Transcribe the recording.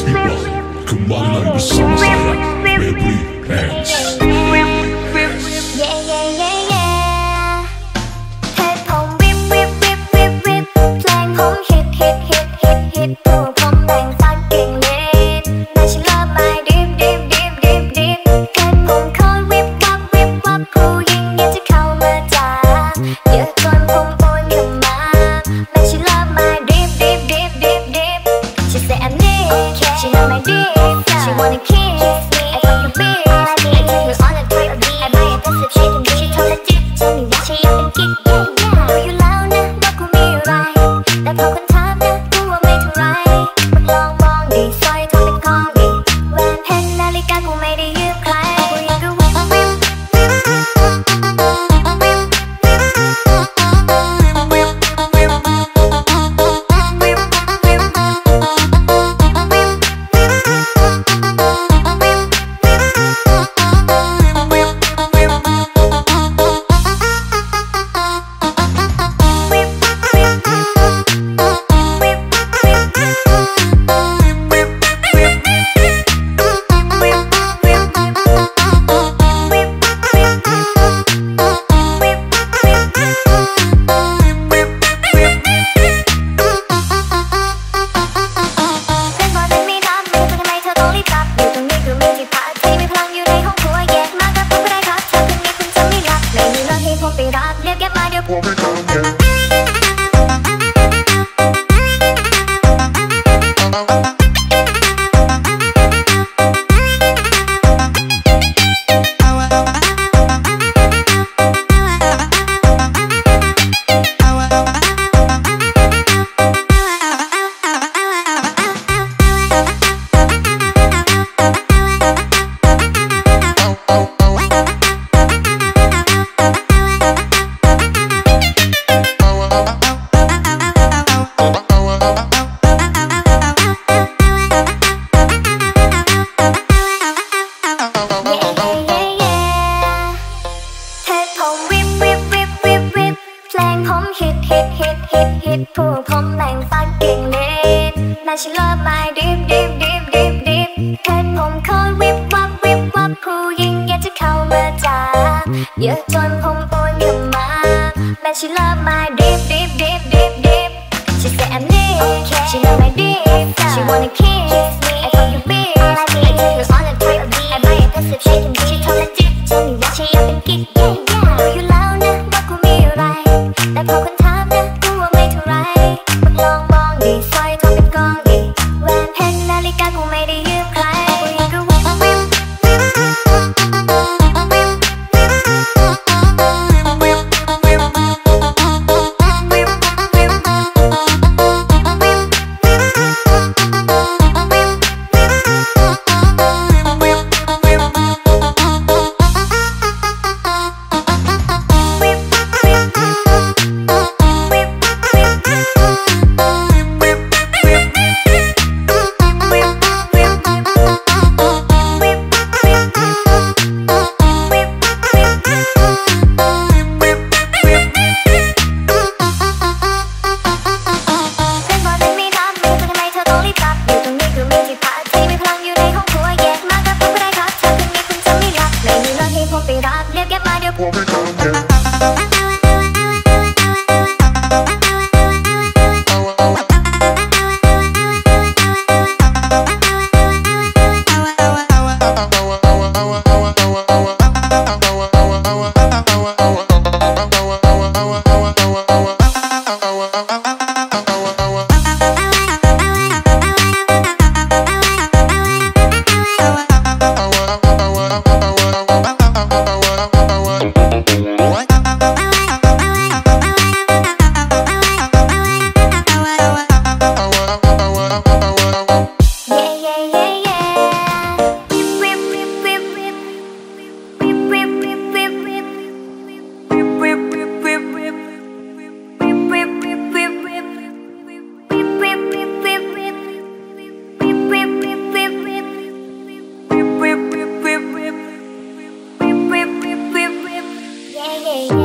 Sleepwalk Kembali lagi bersama saya Baby Hands Shake ฮิตฮิตฮิตฮิตฮิตผู้ผมแต่งฟักก่งเล่นและฉันเลิฟไม่ดิบดิบดิบดิบดิบเพชรผมคอนวิบวับวิบวับผู้หญิงอยากจะเข้ามาจ้าเยอะจนผมปนเข้ามาและฉันเลิฟไม่ดิบดิบดิบดิบดิบ She said I'm deep, okay. she know my deep, she wanna kiss me, I thought you be. hey.